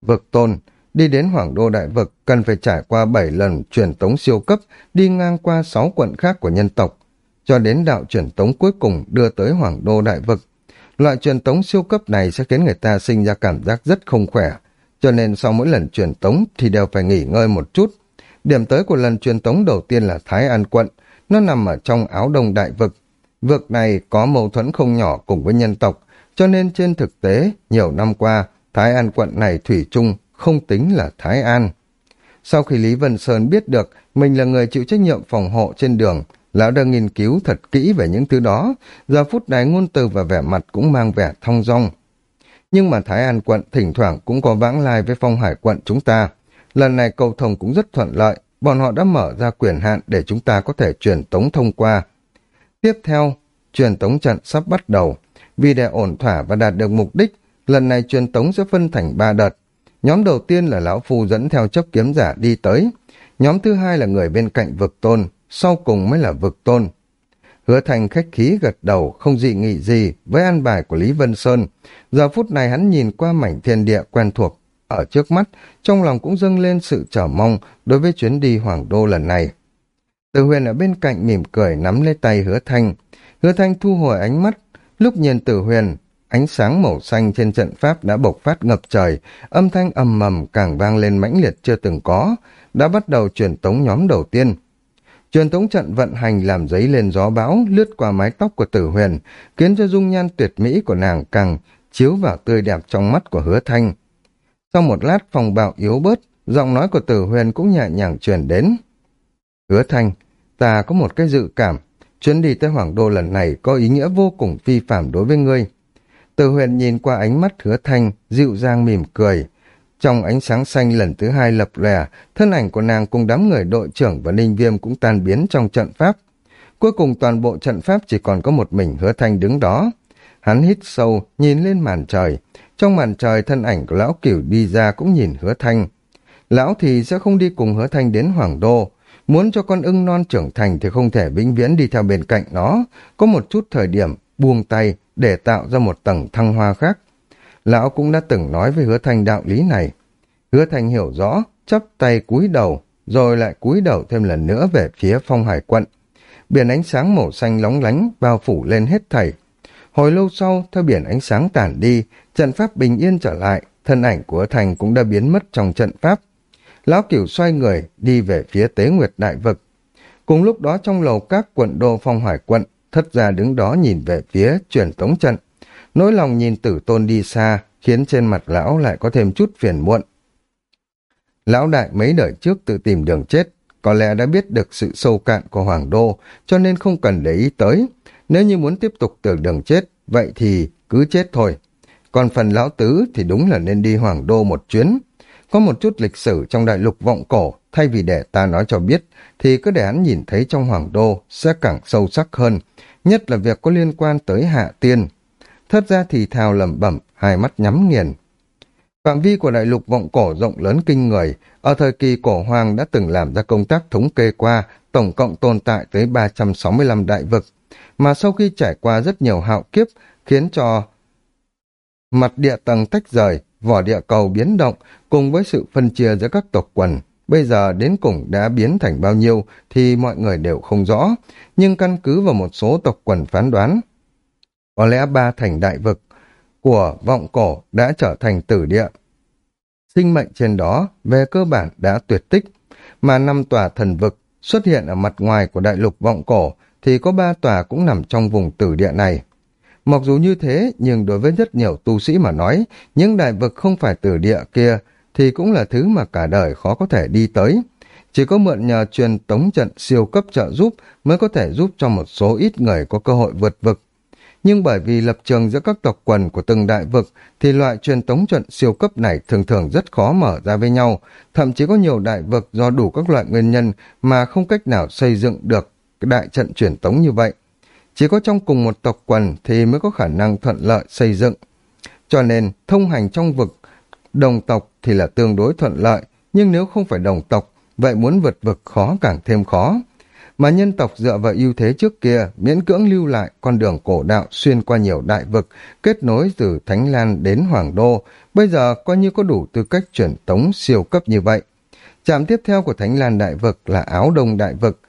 Vực tôn, đi đến Hoàng Đô Đại Vực cần phải trải qua 7 lần truyền tống siêu cấp, đi ngang qua 6 quận khác của nhân tộc, cho đến đạo truyền tống cuối cùng đưa tới Hoàng Đô Đại Vực. Loại truyền tống siêu cấp này sẽ khiến người ta sinh ra cảm giác rất không khỏe, cho nên sau mỗi lần truyền tống thì đều phải nghỉ ngơi một chút. Điểm tới của lần truyền tống đầu tiên là Thái An quận, nó nằm ở trong áo đông đại vực. Vực này có mâu thuẫn không nhỏ cùng với nhân tộc, cho nên trên thực tế, nhiều năm qua, Thái An quận này thủy chung không tính là Thái An. Sau khi Lý Vân Sơn biết được mình là người chịu trách nhiệm phòng hộ trên đường, lão đã nghiên cứu thật kỹ về những thứ đó, giờ phút này ngôn từ và vẻ mặt cũng mang vẻ thong dong. Nhưng mà Thái An quận thỉnh thoảng cũng có vãng lai với phong hải quận chúng ta. Lần này cầu thông cũng rất thuận lợi, bọn họ đã mở ra quyền hạn để chúng ta có thể truyền tống thông qua. Tiếp theo, truyền tống trận sắp bắt đầu. Vì để ổn thỏa và đạt được mục đích, lần này truyền tống sẽ phân thành ba đợt. Nhóm đầu tiên là lão phu dẫn theo chấp kiếm giả đi tới. Nhóm thứ hai là người bên cạnh vực tôn, sau cùng mới là vực tôn. Hứa thành khách khí gật đầu, không dị nghị gì với an bài của Lý Vân Sơn. Giờ phút này hắn nhìn qua mảnh thiên địa quen thuộc ở trước mắt, trong lòng cũng dâng lên sự chờ mong đối với chuyến đi Hoàng Đô lần này. Từ huyền ở bên cạnh mỉm cười nắm lấy tay hứa thanh. Hứa thanh thu hồi ánh mắt, lúc nhìn từ huyền, ánh sáng màu xanh trên trận pháp đã bộc phát ngập trời, âm thanh ầm mầm càng vang lên mãnh liệt chưa từng có, đã bắt đầu truyền tống nhóm đầu tiên. Truyền tống trận vận hành làm giấy lên gió bão, lướt qua mái tóc của tử huyền, khiến cho dung nhan tuyệt mỹ của nàng càng chiếu vào tươi đẹp trong mắt của hứa thanh. Sau một lát phòng bạo yếu bớt, giọng nói của tử huyền cũng nhẹ nhàng truyền đến. Hứa thanh, ta có một cái dự cảm, chuyến đi tới Hoàng Đô lần này có ý nghĩa vô cùng phi phạm đối với ngươi. Từ huyền nhìn qua ánh mắt hứa thanh, dịu dàng mỉm cười. Trong ánh sáng xanh lần thứ hai lập lè, thân ảnh của nàng cùng đám người đội trưởng và ninh viêm cũng tan biến trong trận pháp. Cuối cùng toàn bộ trận pháp chỉ còn có một mình hứa thanh đứng đó. Hắn hít sâu, nhìn lên màn trời. Trong màn trời thân ảnh của lão cửu đi ra cũng nhìn hứa thanh. Lão thì sẽ không đi cùng hứa thanh đến Hoàng Đô. Muốn cho con ưng non trưởng thành thì không thể vĩnh viễn đi theo bên cạnh nó. Có một chút thời điểm buông tay để tạo ra một tầng thăng hoa khác. Lão cũng đã từng nói với hứa thanh đạo lý này. Hứa thanh hiểu rõ, chắp tay cúi đầu, rồi lại cúi đầu thêm lần nữa về phía phong hải quận. Biển ánh sáng màu xanh lóng lánh bao phủ lên hết thảy. Hồi lâu sau, theo biển ánh sáng tản đi, trận pháp bình yên trở lại, thân ảnh của thành cũng đã biến mất trong trận pháp. Lão Cửu xoay người, đi về phía tế nguyệt đại vực. Cùng lúc đó trong lầu các quận đô phong hải quận, thất gia đứng đó nhìn về phía truyền tống trận. Nỗi lòng nhìn tử tôn đi xa, khiến trên mặt lão lại có thêm chút phiền muộn. Lão đại mấy đời trước tự tìm đường chết, có lẽ đã biết được sự sâu cạn của Hoàng Đô, cho nên không cần để ý tới. Nếu như muốn tiếp tục tưởng đường chết, vậy thì cứ chết thôi. Còn phần lão tứ thì đúng là nên đi Hoàng Đô một chuyến. Có một chút lịch sử trong đại lục vọng cổ, thay vì để ta nói cho biết, thì cứ để hắn nhìn thấy trong Hoàng Đô sẽ càng sâu sắc hơn, nhất là việc có liên quan tới Hạ Tiên. Thất ra thì thào lẩm bẩm, hai mắt nhắm nghiền. Phạm vi của đại lục vọng cổ rộng lớn kinh người, ở thời kỳ cổ hoàng đã từng làm ra công tác thống kê qua, tổng cộng tồn tại tới 365 đại vực, mà sau khi trải qua rất nhiều hạo kiếp, khiến cho mặt địa tầng tách rời, vỏ địa cầu biến động, cùng với sự phân chia giữa các tộc quần, bây giờ đến cùng đã biến thành bao nhiêu thì mọi người đều không rõ, nhưng căn cứ vào một số tộc quần phán đoán, có lẽ ba thành đại vực của vọng cổ đã trở thành tử địa. Sinh mệnh trên đó về cơ bản đã tuyệt tích, mà năm tòa thần vực xuất hiện ở mặt ngoài của đại lục vọng cổ thì có ba tòa cũng nằm trong vùng tử địa này. Mặc dù như thế, nhưng đối với rất nhiều tu sĩ mà nói, những đại vực không phải từ địa kia thì cũng là thứ mà cả đời khó có thể đi tới. Chỉ có mượn nhờ truyền tống trận siêu cấp trợ giúp mới có thể giúp cho một số ít người có cơ hội vượt vực. Nhưng bởi vì lập trường giữa các tộc quần của từng đại vực thì loại truyền tống trận siêu cấp này thường thường rất khó mở ra với nhau, thậm chí có nhiều đại vực do đủ các loại nguyên nhân mà không cách nào xây dựng được đại trận truyền tống như vậy. Chỉ có trong cùng một tộc quần thì mới có khả năng thuận lợi xây dựng. Cho nên, thông hành trong vực đồng tộc thì là tương đối thuận lợi, nhưng nếu không phải đồng tộc, vậy muốn vượt vực khó càng thêm khó. Mà nhân tộc dựa vào ưu thế trước kia, miễn cưỡng lưu lại con đường cổ đạo xuyên qua nhiều đại vực, kết nối từ Thánh Lan đến Hoàng Đô, bây giờ coi như có đủ tư cách chuyển tống siêu cấp như vậy. Trạm tiếp theo của Thánh Lan Đại Vực là Áo Đông Đại Vực,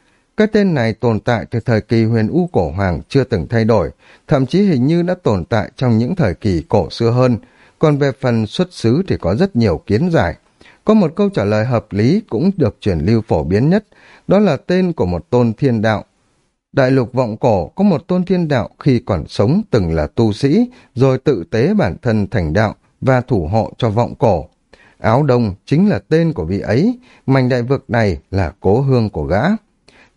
cái tên này tồn tại từ thời kỳ huyền U cổ hoàng chưa từng thay đổi, thậm chí hình như đã tồn tại trong những thời kỳ cổ xưa hơn. Còn về phần xuất xứ thì có rất nhiều kiến giải. Có một câu trả lời hợp lý cũng được truyền lưu phổ biến nhất, đó là tên của một tôn thiên đạo. Đại lục vọng cổ có một tôn thiên đạo khi còn sống từng là tu sĩ, rồi tự tế bản thân thành đạo và thủ hộ cho vọng cổ. Áo đông chính là tên của vị ấy, mảnh đại vực này là cố hương của gã.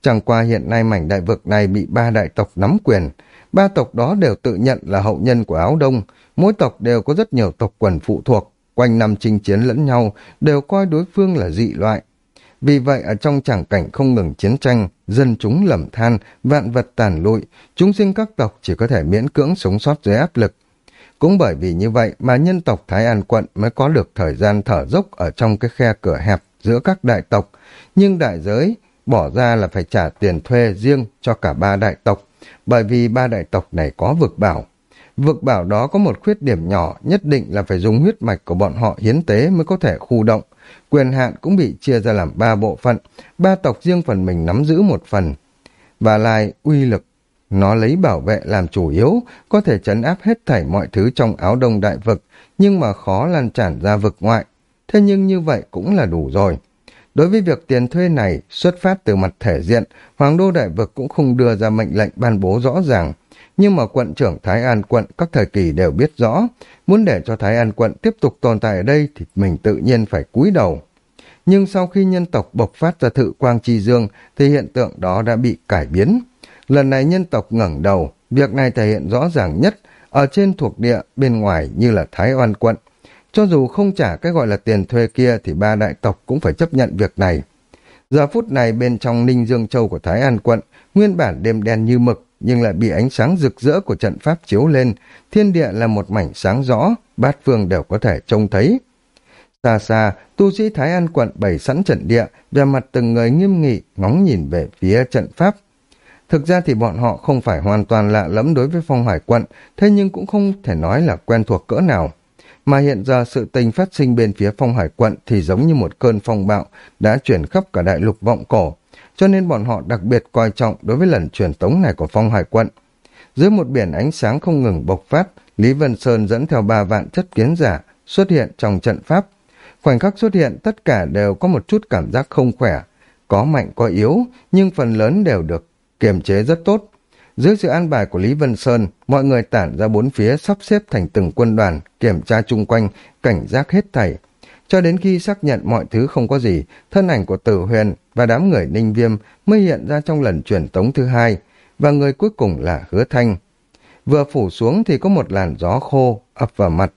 Chẳng qua hiện nay mảnh đại vực này bị ba đại tộc nắm quyền, ba tộc đó đều tự nhận là hậu nhân của áo đông, mỗi tộc đều có rất nhiều tộc quần phụ thuộc, quanh năm chinh chiến lẫn nhau, đều coi đối phương là dị loại. Vì vậy ở trong chẳng cảnh không ngừng chiến tranh, dân chúng lầm than, vạn vật tàn lụi, chúng sinh các tộc chỉ có thể miễn cưỡng sống sót dưới áp lực. Cũng bởi vì như vậy mà nhân tộc Thái An quận mới có được thời gian thở dốc ở trong cái khe cửa hẹp giữa các đại tộc, nhưng đại giới bỏ ra là phải trả tiền thuê riêng cho cả ba đại tộc, bởi vì ba đại tộc này có vực bảo. Vực bảo đó có một khuyết điểm nhỏ, nhất định là phải dùng huyết mạch của bọn họ hiến tế mới có thể khu động. Quyền hạn cũng bị chia ra làm ba bộ phận, ba tộc riêng phần mình nắm giữ một phần. Và lại, uy lực, nó lấy bảo vệ làm chủ yếu, có thể chấn áp hết thảy mọi thứ trong áo đông đại vực, nhưng mà khó lan tràn ra vực ngoại. Thế nhưng như vậy cũng là đủ rồi. Đối với việc tiền thuê này xuất phát từ mặt thể diện, Hoàng đô đại vực cũng không đưa ra mệnh lệnh ban bố rõ ràng, nhưng mà quận trưởng Thái An quận các thời kỳ đều biết rõ, muốn để cho Thái An quận tiếp tục tồn tại ở đây thì mình tự nhiên phải cúi đầu. Nhưng sau khi nhân tộc bộc phát ra thự quang chi dương thì hiện tượng đó đã bị cải biến. Lần này nhân tộc ngẩng đầu, việc này thể hiện rõ ràng nhất ở trên thuộc địa bên ngoài như là Thái Oan quận. Cho dù không trả cái gọi là tiền thuê kia thì ba đại tộc cũng phải chấp nhận việc này. Giờ phút này bên trong Ninh Dương Châu của Thái An quận, nguyên bản đêm đen như mực, nhưng lại bị ánh sáng rực rỡ của trận pháp chiếu lên, thiên địa là một mảnh sáng rõ, bát phương đều có thể trông thấy. Xa xa, tu sĩ Thái An quận bày sẵn trận địa, về mặt từng người nghiêm nghị, ngóng nhìn về phía trận pháp. Thực ra thì bọn họ không phải hoàn toàn lạ lẫm đối với phong hải quận, thế nhưng cũng không thể nói là quen thuộc cỡ nào. Mà hiện giờ sự tình phát sinh bên phía phong hải quận thì giống như một cơn phong bạo đã chuyển khắp cả đại lục vọng cổ, cho nên bọn họ đặc biệt coi trọng đối với lần truyền tống này của phong hải quận. Dưới một biển ánh sáng không ngừng bộc phát, Lý Vân Sơn dẫn theo ba vạn chất kiến giả xuất hiện trong trận pháp. Khoảnh khắc xuất hiện tất cả đều có một chút cảm giác không khỏe, có mạnh có yếu, nhưng phần lớn đều được kiềm chế rất tốt. Dưới sự an bài của Lý Vân Sơn, mọi người tản ra bốn phía sắp xếp thành từng quân đoàn, kiểm tra chung quanh, cảnh giác hết thảy. Cho đến khi xác nhận mọi thứ không có gì, thân ảnh của Tử Huyền và đám người Ninh Viêm mới hiện ra trong lần truyền tống thứ hai, và người cuối cùng là Hứa Thanh. Vừa phủ xuống thì có một làn gió khô ập vào mặt.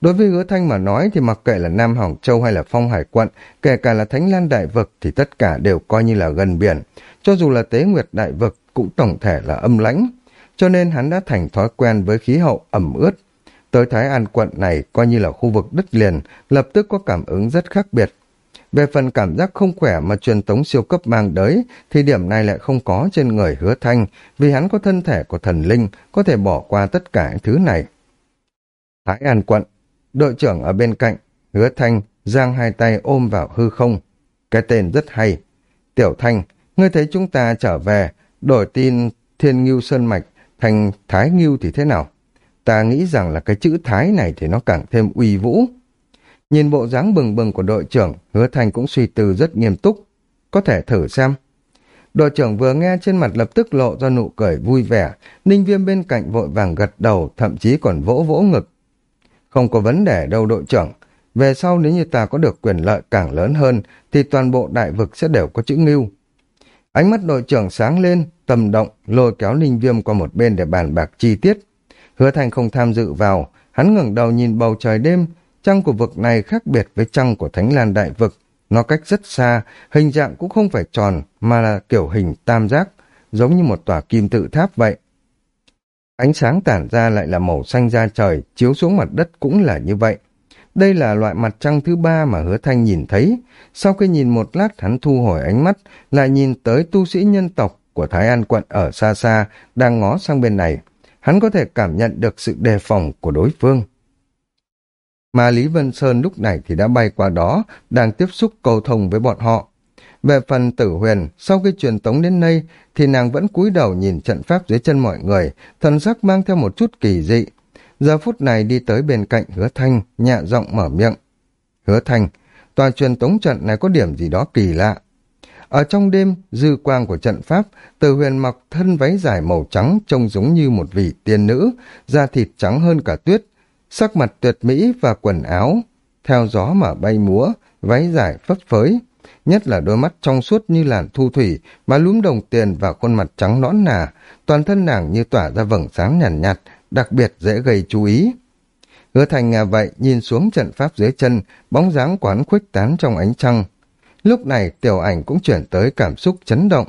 Đối với Hứa Thanh mà nói thì mặc kệ là Nam Hoàng Châu hay là Phong Hải Quận, kể cả là Thánh Lan Đại Vực thì tất cả đều coi như là gần biển. Cho dù là Tế Nguyệt Đại Vực cũng tổng thể là âm lãnh. Cho nên hắn đã thành thói quen với khí hậu ẩm ướt. Tới Thái An quận này coi như là khu vực đất liền, lập tức có cảm ứng rất khác biệt. Về phần cảm giác không khỏe mà truyền tống siêu cấp mang đới, thì điểm này lại không có trên người hứa thanh, vì hắn có thân thể của thần linh, có thể bỏ qua tất cả thứ này. Thái An quận, đội trưởng ở bên cạnh, hứa thanh, giang hai tay ôm vào hư không. Cái tên rất hay. Tiểu thanh, ngươi thấy chúng ta trở về, đổi tin thiên ngưu sơn mạch thành thái ngưu thì thế nào? Ta nghĩ rằng là cái chữ thái này thì nó càng thêm uy vũ. Nhìn bộ dáng bừng bừng của đội trưởng, hứa thành cũng suy tư rất nghiêm túc. Có thể thử xem. Đội trưởng vừa nghe trên mặt lập tức lộ ra nụ cười vui vẻ, ninh viêm bên cạnh vội vàng gật đầu, thậm chí còn vỗ vỗ ngực. Không có vấn đề đâu đội trưởng. Về sau nếu như ta có được quyền lợi càng lớn hơn, thì toàn bộ đại vực sẽ đều có chữ ngưu. Ánh mắt đội trưởng sáng lên, tầm động, lôi kéo Linh viêm qua một bên để bàn bạc chi tiết. Hứa thành không tham dự vào, hắn ngẩng đầu nhìn bầu trời đêm, Trăng của vực này khác biệt với trăng của Thánh Lan Đại Vực. Nó cách rất xa, hình dạng cũng không phải tròn, mà là kiểu hình tam giác, giống như một tòa kim tự tháp vậy. Ánh sáng tản ra lại là màu xanh da trời, chiếu xuống mặt đất cũng là như vậy. Đây là loại mặt trăng thứ ba mà hứa thanh nhìn thấy. Sau khi nhìn một lát hắn thu hồi ánh mắt, lại nhìn tới tu sĩ nhân tộc của Thái An quận ở xa xa, đang ngó sang bên này. Hắn có thể cảm nhận được sự đề phòng của đối phương. Mà Lý Vân Sơn lúc này thì đã bay qua đó, đang tiếp xúc cầu thông với bọn họ. Về phần tử huyền, sau khi truyền tống đến đây, thì nàng vẫn cúi đầu nhìn trận pháp dưới chân mọi người, thần sắc mang theo một chút kỳ dị. Giờ phút này đi tới bên cạnh hứa thanh, nhẹ giọng mở miệng. Hứa thanh, tòa truyền tống trận này có điểm gì đó kỳ lạ. Ở trong đêm, dư quang của trận pháp, từ huyền mặc thân váy dài màu trắng trông giống như một vị tiên nữ, da thịt trắng hơn cả tuyết, sắc mặt tuyệt mỹ và quần áo, theo gió mà bay múa, váy dài phấp phới. Nhất là đôi mắt trong suốt như làn thu thủy, mà lúm đồng tiền và khuôn mặt trắng nõn nà, toàn thân nàng như tỏa ra vầng sáng nhàn nhạt, nhạt, đặc biệt dễ gây chú ý. Hứa thành nghe vậy, nhìn xuống trận pháp dưới chân, bóng dáng quán khuếch tán trong ánh trăng. Lúc này tiểu ảnh cũng chuyển tới cảm xúc chấn động.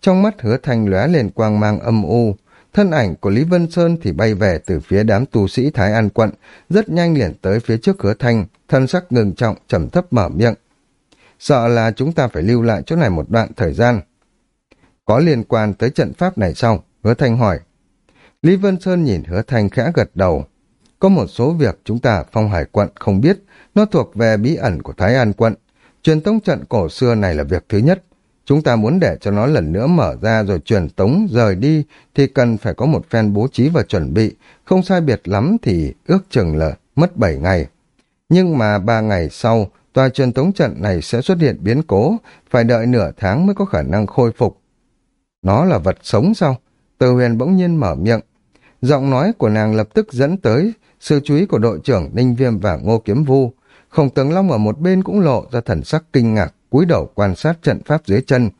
Trong mắt hứa thành lóe lên quang mang âm u, thân ảnh của Lý Vân Sơn thì bay về từ phía đám tu sĩ Thái An quận, rất nhanh liền tới phía trước hứa thanh, thân sắc ngừng trọng, trầm thấp mở miệng. Sợ là chúng ta phải lưu lại chỗ này một đoạn thời gian. Có liên quan tới trận pháp này sau, Hứa thanh hỏi. Lý Vân Sơn nhìn hứa thanh khẽ gật đầu. Có một số việc chúng ta phong hải quận không biết, nó thuộc về bí ẩn của Thái An quận. Truyền tống trận cổ xưa này là việc thứ nhất. Chúng ta muốn để cho nó lần nữa mở ra rồi truyền tống rời đi thì cần phải có một phen bố trí và chuẩn bị. Không sai biệt lắm thì ước chừng là mất 7 ngày. Nhưng mà 3 ngày sau, tòa truyền tống trận này sẽ xuất hiện biến cố, phải đợi nửa tháng mới có khả năng khôi phục. Nó là vật sống sao? Từ huyền bỗng nhiên mở miệng. Giọng nói của nàng lập tức dẫn tới sự chú ý của đội trưởng Ninh Viêm và Ngô Kiếm Vu. Khổng tướng Long ở một bên cũng lộ ra thần sắc kinh ngạc, cúi đầu quan sát trận pháp dưới chân.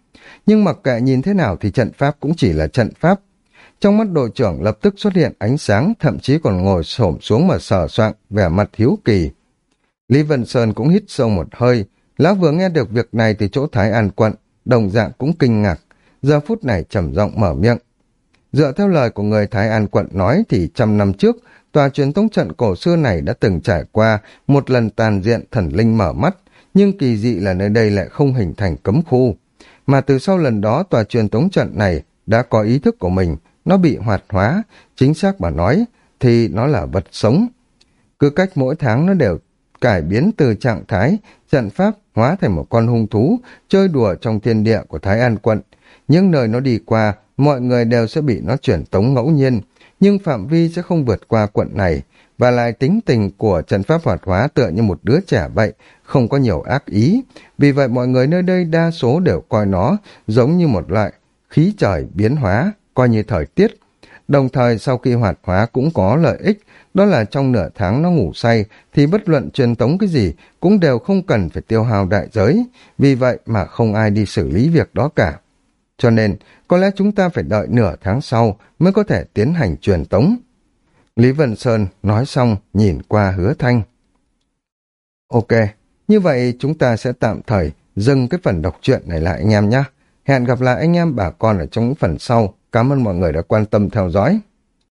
Nhưng mặc kệ nhìn thế nào thì trận pháp cũng chỉ là trận pháp. Trong mắt đội trưởng lập tức xuất hiện ánh sáng, thậm chí còn ngồi xổm xuống mà sờ soạn, vẻ mặt hiếu kỳ. Lý Vân Sơn cũng hít sâu một hơi. Lão vừa nghe được việc này từ chỗ Thái An quận, đồng dạng cũng kinh ngạc. Giờ phút này trầm giọng mở miệng. Dựa theo lời của người Thái An quận nói thì trăm năm trước, tòa truyền tống trận cổ xưa này đã từng trải qua một lần tàn diện thần linh mở mắt, nhưng kỳ dị là nơi đây lại không hình thành cấm khu. Mà từ sau lần đó tòa truyền tống trận này đã có ý thức của mình, nó bị hoạt hóa, chính xác mà nói thì nó là vật sống. Cứ cách mỗi tháng nó đều cải biến từ trạng thái, trận pháp hóa thành một con hung thú, chơi đùa trong thiên địa của Thái An quận. Những nơi nó đi qua, mọi người đều sẽ bị nó chuyển tống ngẫu nhiên, nhưng phạm vi sẽ không vượt qua quận này, và lại tính tình của trận pháp hoạt hóa tựa như một đứa trẻ vậy, không có nhiều ác ý. Vì vậy mọi người nơi đây đa số đều coi nó giống như một loại khí trời biến hóa, coi như thời tiết. Đồng thời sau khi hoạt hóa cũng có lợi ích, đó là trong nửa tháng nó ngủ say thì bất luận truyền tống cái gì cũng đều không cần phải tiêu hao đại giới, vì vậy mà không ai đi xử lý việc đó cả. Cho nên, có lẽ chúng ta phải đợi nửa tháng sau mới có thể tiến hành truyền tống. Lý Vân Sơn nói xong nhìn qua hứa thanh. Ok, như vậy chúng ta sẽ tạm thời dừng cái phần đọc truyện này lại anh em nhé. Hẹn gặp lại anh em bà con ở trong những phần sau. Cảm ơn mọi người đã quan tâm theo dõi.